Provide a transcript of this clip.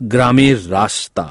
গ্রামের রাস্তা